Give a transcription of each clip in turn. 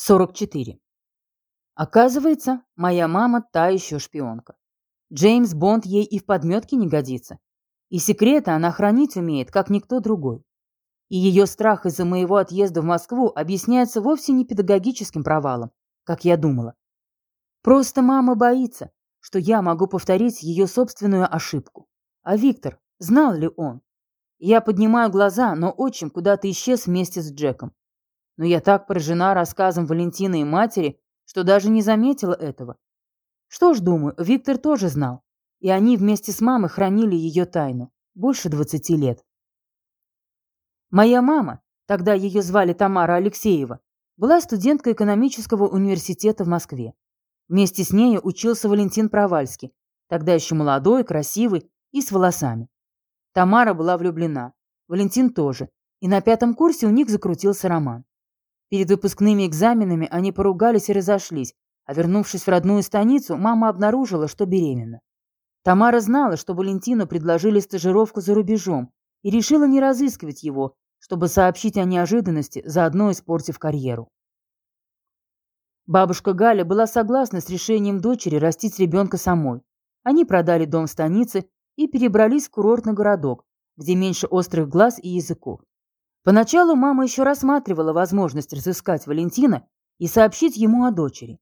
44. Оказывается, моя мама та еще шпионка. Джеймс Бонд ей и в подметке не годится. И секреты она хранить умеет, как никто другой. И ее страх из-за моего отъезда в Москву объясняется вовсе не педагогическим провалом, как я думала. Просто мама боится, что я могу повторить ее собственную ошибку. А Виктор, знал ли он? Я поднимаю глаза, но отчим куда-то исчез вместе с Джеком. Но я так поражена рассказом Валентины и матери, что даже не заметила этого. Что ж, думаю, Виктор тоже знал. И они вместе с мамой хранили ее тайну. Больше двадцати лет. Моя мама, тогда ее звали Тамара Алексеева, была студенткой экономического университета в Москве. Вместе с ней учился Валентин Провальский, тогда еще молодой, красивый и с волосами. Тамара была влюблена, Валентин тоже, и на пятом курсе у них закрутился роман. Перед выпускными экзаменами они поругались и разошлись, а вернувшись в родную станицу, мама обнаружила, что беременна. Тамара знала, что Валентину предложили стажировку за рубежом, и решила не разыскивать его, чтобы сообщить о неожиданности, заодно испортив карьеру. Бабушка Галя была согласна с решением дочери растить ребенка самой. Они продали дом в станице и перебрались в курортный городок, где меньше острых глаз и языков. Поначалу мама еще рассматривала возможность разыскать Валентина и сообщить ему о дочери.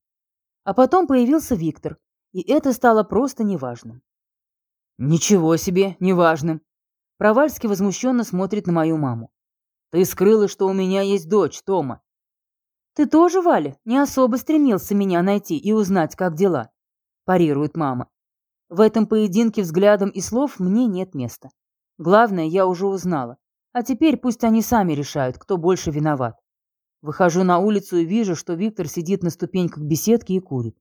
А потом появился Виктор, и это стало просто неважным. «Ничего себе, неважным!» Провальский возмущенно смотрит на мою маму. «Ты скрыла, что у меня есть дочь, Тома». «Ты тоже, Валя, не особо стремился меня найти и узнать, как дела?» парирует мама. В этом поединке взглядом и слов мне нет места. Главное, я уже узнала. А теперь пусть они сами решают, кто больше виноват. Выхожу на улицу и вижу, что Виктор сидит на ступеньках беседки и курит.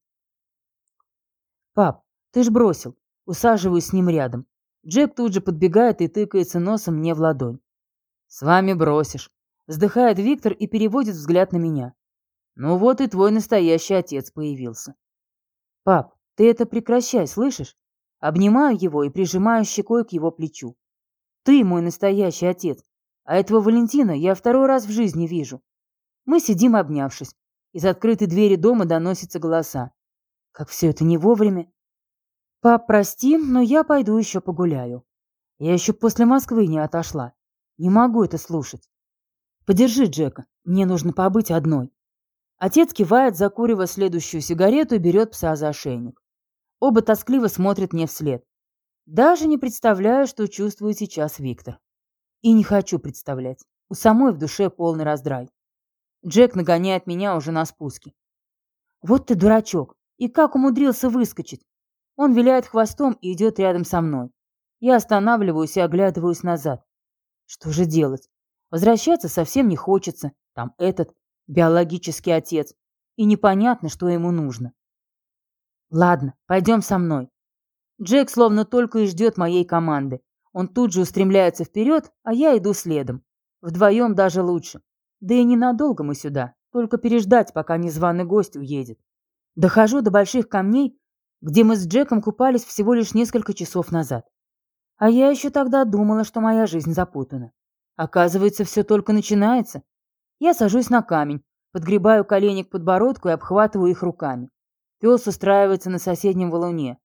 «Пап, ты ж бросил». Усаживаюсь с ним рядом. Джек тут же подбегает и тыкается носом мне в ладонь. «С вами бросишь», — вздыхает Виктор и переводит взгляд на меня. «Ну вот и твой настоящий отец появился». «Пап, ты это прекращай, слышишь?» Обнимаю его и прижимаю щекой к его плечу. Ты мой настоящий отец, а этого Валентина я второй раз в жизни вижу. Мы сидим обнявшись. Из открытой двери дома доносятся голоса. Как все это не вовремя. Пап, прости, но я пойду еще погуляю. Я еще после Москвы не отошла. Не могу это слушать. Подержи Джека, мне нужно побыть одной. Отец кивает, закуривая следующую сигарету и берет пса за ошейник. Оба тоскливо смотрят мне вслед. Даже не представляю, что чувствует сейчас Виктор. И не хочу представлять. У самой в душе полный раздрай. Джек нагоняет меня уже на спуске. Вот ты дурачок. И как умудрился выскочить? Он виляет хвостом и идет рядом со мной. Я останавливаюсь и оглядываюсь назад. Что же делать? Возвращаться совсем не хочется. Там этот, биологический отец. И непонятно, что ему нужно. Ладно, пойдем со мной. Джек словно только и ждет моей команды. Он тут же устремляется вперед, а я иду следом. Вдвоем даже лучше. Да и ненадолго мы сюда, только переждать, пока незваный гость уедет. Дохожу до больших камней, где мы с Джеком купались всего лишь несколько часов назад. А я еще тогда думала, что моя жизнь запутана. Оказывается, все только начинается. Я сажусь на камень, подгребаю колени к подбородку и обхватываю их руками. Пес устраивается на соседнем валуне.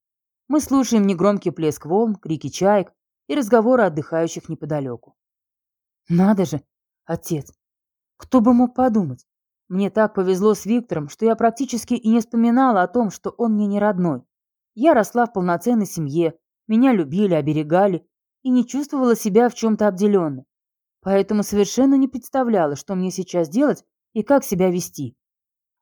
Мы слушаем негромкий плеск волн, крики чаек и разговоры отдыхающих неподалеку. Надо же, отец, кто бы мог подумать? Мне так повезло с Виктором, что я практически и не вспоминала о том, что он мне не родной. Я росла в полноценной семье, меня любили, оберегали и не чувствовала себя в чем-то обделенной. Поэтому совершенно не представляла, что мне сейчас делать и как себя вести.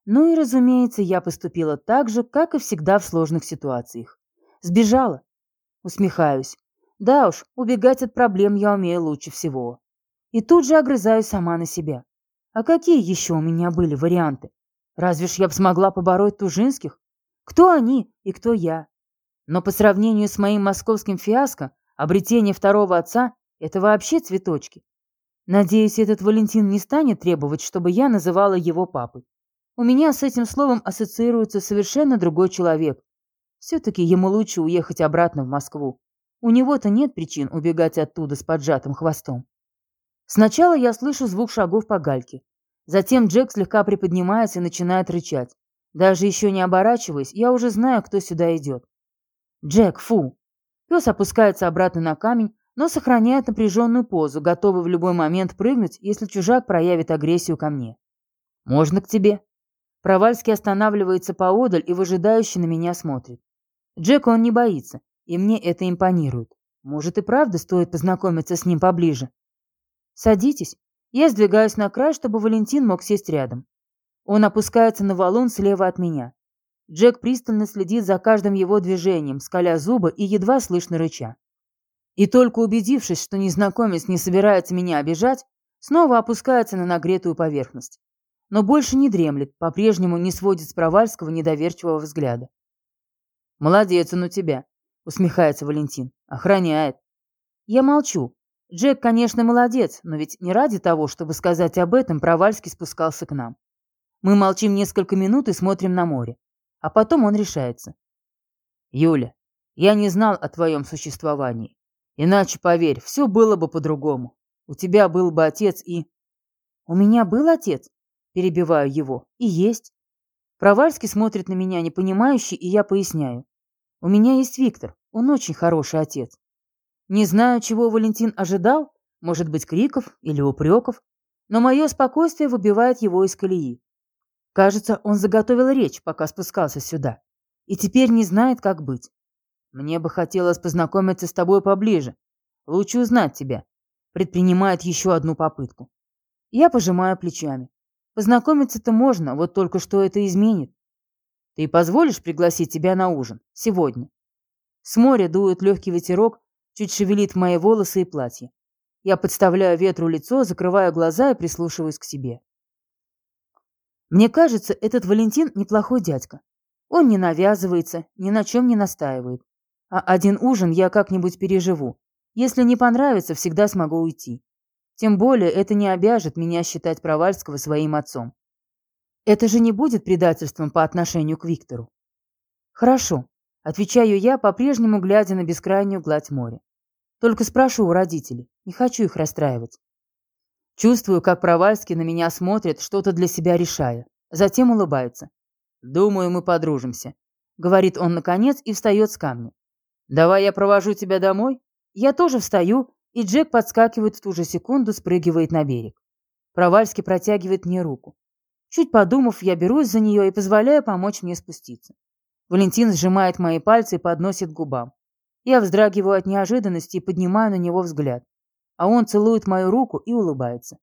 Ну и, разумеется, я поступила так же, как и всегда в сложных ситуациях. Сбежала. Усмехаюсь. Да уж, убегать от проблем я умею лучше всего. И тут же огрызаюсь сама на себя. А какие еще у меня были варианты? Разве ж я бы смогла побороть Тужинских? Кто они и кто я? Но по сравнению с моим московским фиаско, обретение второго отца — это вообще цветочки. Надеюсь, этот Валентин не станет требовать, чтобы я называла его папой. У меня с этим словом ассоциируется совершенно другой человек, все-таки ему лучше уехать обратно в Москву. У него-то нет причин убегать оттуда с поджатым хвостом. Сначала я слышу звук шагов по гальке. Затем Джек слегка приподнимается и начинает рычать. Даже еще не оборачиваясь, я уже знаю, кто сюда идет. Джек, фу. Пес опускается обратно на камень, но сохраняет напряженную позу, готовый в любой момент прыгнуть, если чужак проявит агрессию ко мне. «Можно к тебе?» Провальский останавливается поодаль и выжидающе на меня смотрит. Джека он не боится, и мне это импонирует. Может и правда стоит познакомиться с ним поближе. «Садитесь». Я сдвигаюсь на край, чтобы Валентин мог сесть рядом. Он опускается на валун слева от меня. Джек пристально следит за каждым его движением, скаля зубы и едва слышно рыча. И только убедившись, что незнакомец не собирается меня обижать, снова опускается на нагретую поверхность. Но больше не дремлет, по-прежнему не сводит с Провальского недоверчивого взгляда. «Молодец он у тебя», — усмехается Валентин. «Охраняет». Я молчу. Джек, конечно, молодец, но ведь не ради того, чтобы сказать об этом, Провальский спускался к нам. Мы молчим несколько минут и смотрим на море. А потом он решается. «Юля, я не знал о твоем существовании. Иначе, поверь, все было бы по-другому. У тебя был бы отец и...» «У меня был отец?» Перебиваю его. «И есть». Провальский смотрит на меня непонимающе, и я поясняю. «У меня есть Виктор. Он очень хороший отец. Не знаю, чего Валентин ожидал, может быть, криков или упреков, но мое спокойствие выбивает его из колеи. Кажется, он заготовил речь, пока спускался сюда. И теперь не знает, как быть. Мне бы хотелось познакомиться с тобой поближе. Лучше узнать тебя. Предпринимает еще одну попытку. Я пожимаю плечами. Познакомиться-то можно, вот только что это изменит. Ты позволишь пригласить тебя на ужин? Сегодня. С моря дует легкий ветерок, чуть шевелит мои волосы и платье. Я подставляю ветру лицо, закрываю глаза и прислушиваюсь к себе. Мне кажется, этот Валентин неплохой дядька. Он не навязывается, ни на чем не настаивает. А один ужин я как-нибудь переживу. Если не понравится, всегда смогу уйти. Тем более это не обяжет меня считать Провальского своим отцом. Это же не будет предательством по отношению к Виктору. Хорошо, отвечаю я, по-прежнему глядя на бескрайнюю гладь моря. Только спрошу у родителей, не хочу их расстраивать. Чувствую, как Провальский на меня смотрит, что-то для себя решая. Затем улыбается. «Думаю, мы подружимся», — говорит он наконец и встает с камня. «Давай я провожу тебя домой?» Я тоже встаю, и Джек подскакивает в ту же секунду, спрыгивает на берег. Провальский протягивает мне руку. Чуть подумав, я берусь за нее и позволяю помочь мне спуститься. Валентин сжимает мои пальцы и подносит к губам. Я вздрагиваю от неожиданности и поднимаю на него взгляд а он целует мою руку и улыбается.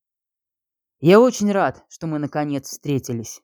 Я очень рад, что мы наконец встретились.